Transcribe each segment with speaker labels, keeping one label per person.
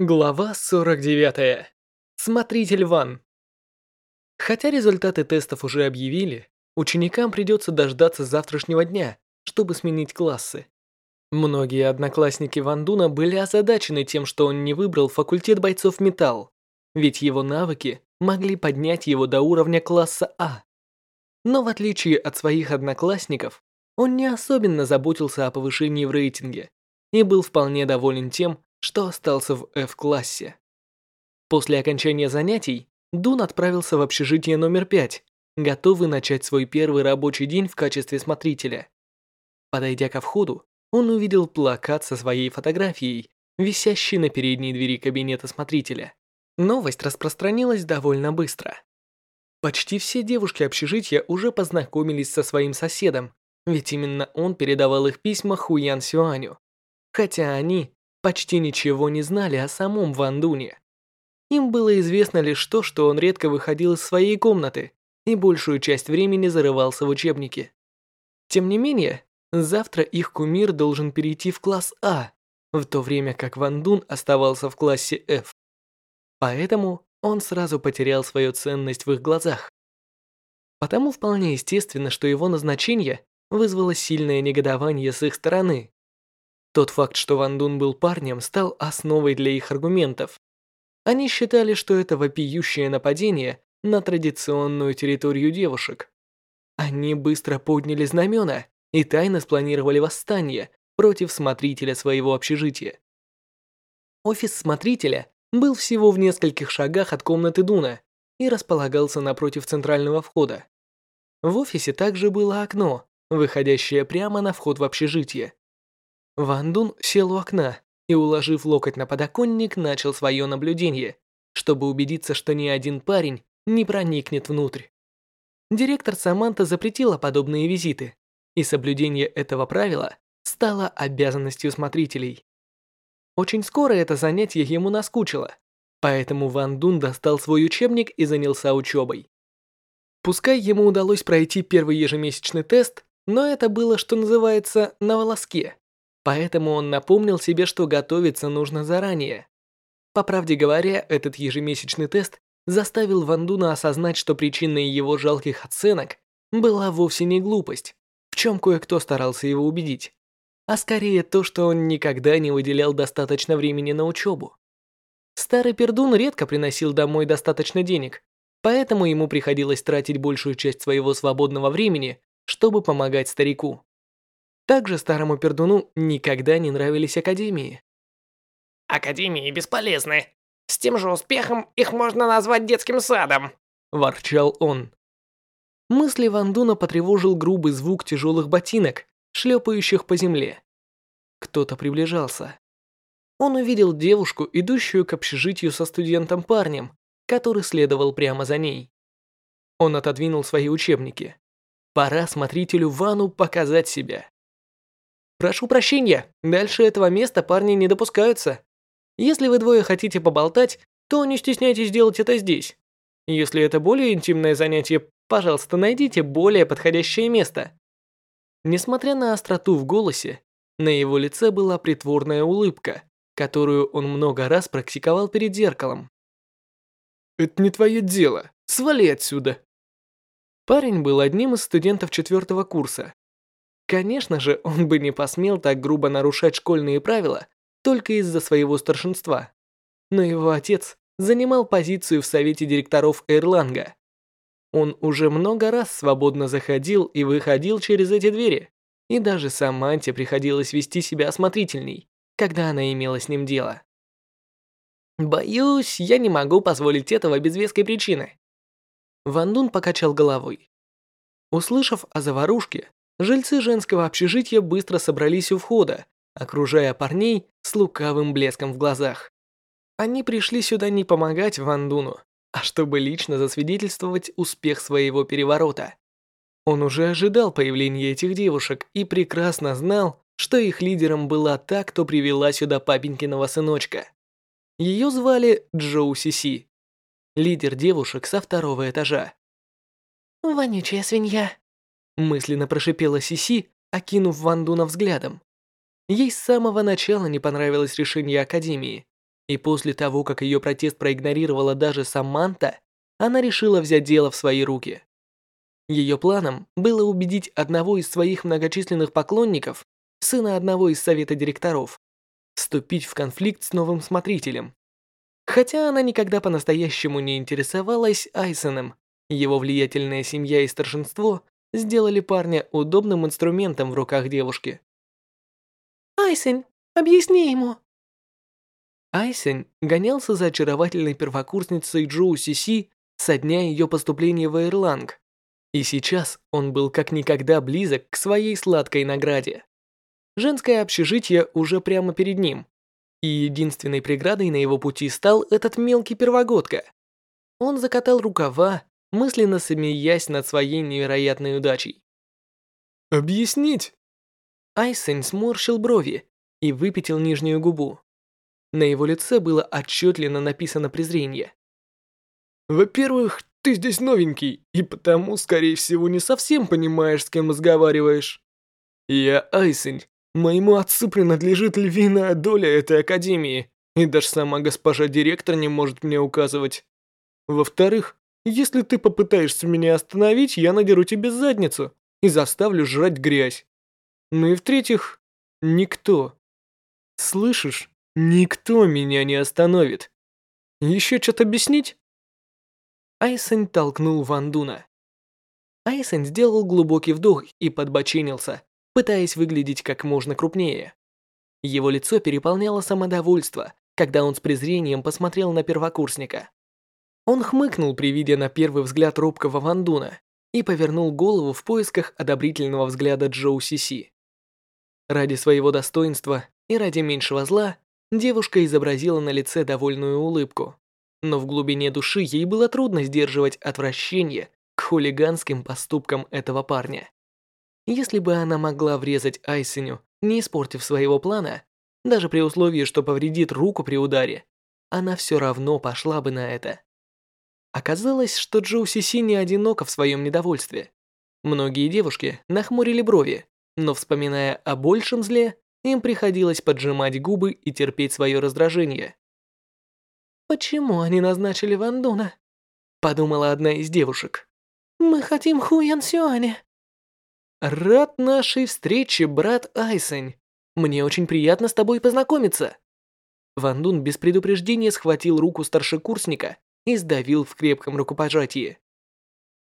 Speaker 1: Глава 49. Смотритель Ван. Хотя результаты тестов уже объявили, ученикам придется дождаться завтрашнего дня, чтобы сменить классы. Многие одноклассники Ван Дуна были озадачены тем, что он не выбрал факультет бойцов металл, ведь его навыки могли поднять его до уровня класса А. Но в отличие от своих одноклассников, он не особенно заботился о повышении в рейтинге и был вполне доволен тем, что остался в F-классе. После окончания занятий Дун отправился в общежитие номер 5, готовый начать свой первый рабочий день в качестве смотрителя. Подойдя ко входу, он увидел плакат со своей фотографией, висящий на передней двери кабинета смотрителя. Новость распространилась довольно быстро. Почти все девушки общежития уже познакомились со своим соседом, ведь именно он передавал их письма Хуян Сюаню. Хотя они почти ничего не знали о самом Ван Дуне. Им было известно лишь то, что он редко выходил из своей комнаты и большую часть времени зарывался в учебники. Тем не менее, завтра их кумир должен перейти в класс А, в то время как Ван Дун оставался в классе F. Поэтому он сразу потерял свою ценность в их глазах. Потому вполне естественно, что его назначение вызвало сильное негодование с их стороны. Тот факт, что Ван Дун был парнем, стал основой для их аргументов. Они считали, что это вопиющее нападение на традиционную территорию девушек. Они быстро подняли знамена и тайно спланировали восстание против смотрителя своего общежития. Офис смотрителя был всего в нескольких шагах от комнаты Дуна и располагался напротив центрального входа. В офисе также было окно, выходящее прямо на вход в общежитие. Ван Дун сел у окна и, уложив локоть на подоконник, начал свое наблюдение, чтобы убедиться, что ни один парень не проникнет внутрь. Директор Саманта запретила подобные визиты, и соблюдение этого правила стало обязанностью смотрителей. Очень скоро это занятие ему наскучило, поэтому Ван Дун достал свой учебник и занялся учебой. Пускай ему удалось пройти первый ежемесячный тест, но это было, что называется, на волоске. Поэтому он напомнил себе, что готовиться нужно заранее. По правде говоря, этот ежемесячный тест заставил Вандуна осознать, что причиной его жалких оценок была вовсе не глупость, в чем кое-кто старался его убедить, а скорее то, что он никогда не выделял достаточно времени на учебу. Старый пердун редко приносил домой достаточно денег, поэтому ему приходилось тратить большую часть своего свободного времени, чтобы помогать старику. Также старому пердуну никогда не нравились академии.
Speaker 2: «Академии бесполезны. С тем же успехом их можно назвать детским садом», –
Speaker 1: ворчал он. Мысли Вандуна потревожил грубый звук тяжелых ботинок, шлепающих по земле. Кто-то приближался. Он увидел девушку, идущую к общежитию со студентом-парнем, который следовал прямо за ней. Он отодвинул свои учебники. Пора смотрителю Вану показать себя. Прошу прощения, дальше этого места парни не допускаются. Если вы двое хотите поболтать, то не стесняйтесь делать это здесь. Если это более интимное занятие, пожалуйста, найдите более подходящее место. Несмотря на остроту в голосе, на его лице была притворная улыбка, которую он много раз практиковал перед зеркалом. «Это не твое дело. Свали отсюда!» Парень был одним из студентов четвертого курса, Конечно же, он бы не посмел так грубо нарушать школьные правила только из-за своего старшинства. Но его отец занимал позицию в совете директоров Эрланга. Он уже много раз свободно заходил и выходил через эти двери, и даже Саманте приходилось вести себя осмотрительней, когда она имела с ним дело. «Боюсь, я не могу позволить этого без веской причины». Ван Дун покачал головой. Услышав о заварушке, Жильцы женского общежития быстро собрались у входа, окружая парней с лукавым блеском в глазах. Они пришли сюда не помогать Ван Дуну, а чтобы лично засвидетельствовать успех своего переворота. Он уже ожидал появления этих девушек и прекрасно знал, что их лидером была та, кто привела сюда папенькиного сыночка. Ее звали Джоу Сиси, лидер девушек со второго этажа.
Speaker 3: «Вонючая свинья»,
Speaker 1: мысленно прошипела Сиси, окинув Ван Дуна взглядом. Ей с самого начала не понравилось решение Академии. И после того, как ее протест проигнорировала даже Саманта, она решила взять дело в свои руки. Ее планом было убедить одного из своих многочисленных поклонников, сына одного из совета директоров, вступить в конфликт с новым смотрителем. Хотя она никогда по-настоящему не интересовалась Айсеном, его влиятельная семья и старшинство сделали парня удобным инструментом в руках девушки.
Speaker 3: «Айсен, объясни ему!»
Speaker 1: Айсен гонялся за очаровательной первокурсницей Джоу Сиси со дня ее поступления в Эйрланг. И сейчас он был как никогда близок к своей сладкой награде. Женское общежитие уже прямо перед ним. И единственной преградой на его пути стал этот мелкий первогодка. Он закатал рукава, мысленно смеясь над своей невероятной удачей. «Объяснить?» Айсен сморщил брови и выпятил нижнюю губу. На его лице было отчетливо написано презрение. «Во-первых, ты здесь новенький, и потому, скорее всего, не совсем понимаешь, с кем разговариваешь. Я Айсень, моему отцу принадлежит львиная доля этой академии, и даже сама госпожа директор не может мне указывать. Во-вторых, если ты попытаешься меня остановить, я надеру тебе задницу и заставлю жрать грязь. Ну и в-третьих, никто. Слышишь, никто меня не остановит. Еще что-то объяснить? Айсен толкнул Ван Дуна. Айсен сделал глубокий вдох и подбочинился, пытаясь выглядеть как можно крупнее. Его лицо переполняло самодовольство, когда он с презрением посмотрел на первокурсника. Он хмыкнул при виде на первый взгляд робкого Ван Дуна и повернул голову в поисках одобрительного взгляда Джоу Сиси. Ради своего достоинства и ради меньшего зла девушка изобразила на лице довольную улыбку но в глубине души ей было трудно сдерживать отвращение к хулиганским поступкам этого парня. Если бы она могла врезать Айсеню, не испортив своего плана, даже при условии, что повредит руку при ударе, она все равно пошла бы на это. Оказалось, что Джоу Сиси не одинока в своем недовольстве. Многие девушки нахмурили брови, но вспоминая о большем зле, им приходилось поджимать губы и терпеть свое раздражение.
Speaker 3: «Почему они назначили Ван Дуна?» Подумала одна из девушек. «Мы хотим Хуян Сюаня».
Speaker 1: «Рад нашей встрече, брат Айсень. Мне очень приятно с тобой познакомиться». Ван Дун без предупреждения схватил руку старшекурсника и сдавил в крепком рукопожатии.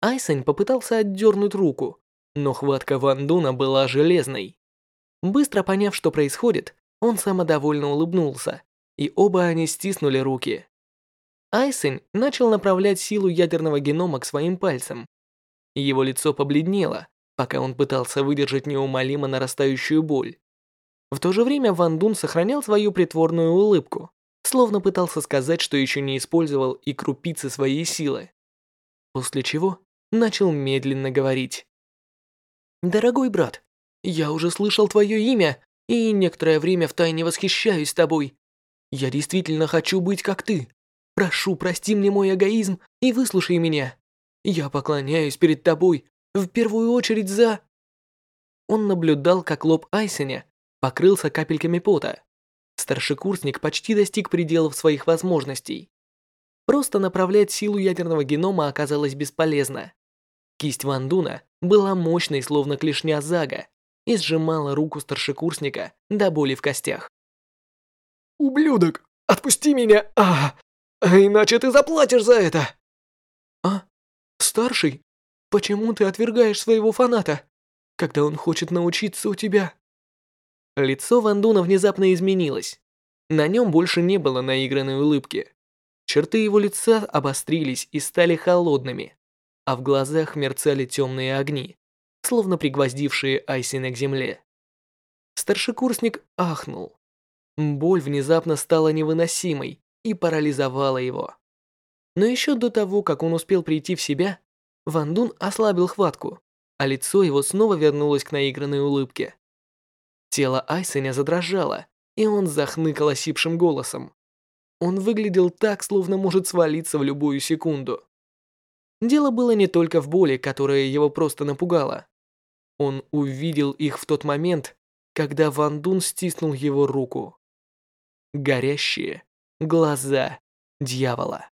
Speaker 1: Айсень попытался отдернуть руку, но хватка Ван Дуна была железной. Быстро поняв, что происходит, он самодовольно улыбнулся, и оба они стиснули руки. Айсен начал направлять силу ядерного генома к своим пальцам. Его лицо побледнело, пока он пытался выдержать неумолимо нарастающую боль. В то же время Ван Дун сохранял свою притворную улыбку, словно пытался сказать, что еще не использовал и крупицы своей силы. После чего начал медленно говорить. «Дорогой брат, я уже слышал твое имя и некоторое время втайне восхищаюсь тобой. Я действительно хочу быть как ты. Прошу, прости мне мой эгоизм и выслушай меня. Я поклоняюсь перед тобой, в первую очередь за...» Он наблюдал, как лоб Айсеня покрылся капельками пота. Старшекурсник почти достиг пределов своих возможностей. Просто направлять силу ядерного генома оказалось бесполезно. Кисть Ван Дуна была мощной, словно клешня Зага, и сжимала руку старшекурсника до боли в костях.
Speaker 4: «Ублюдок, отпусти меня! А, а иначе ты заплатишь за это!»
Speaker 1: «А? Старший? Почему ты отвергаешь своего фаната, когда он хочет научиться у тебя?» Лицо Вандуна внезапно изменилось. На нем больше не было наигранной улыбки. Черты его лица обострились и стали холодными, а в глазах мерцали темные огни, словно пригвоздившие Айсина к земле. Старшекурсник ахнул. Боль внезапно стала невыносимой, и парализовала его. Но еще до того, как он успел прийти в себя, Ван Дун ослабил хватку, а лицо его снова вернулось к наигранной улыбке. Тело Айсеня задрожало, и он захныкал осипшим голосом. Он выглядел так, словно может свалиться в любую секунду. Дело было не только в боли, которая его просто напугала. Он увидел их в тот момент, когда Ван Дун стиснул его руку. Горящие, Глаза дьявола.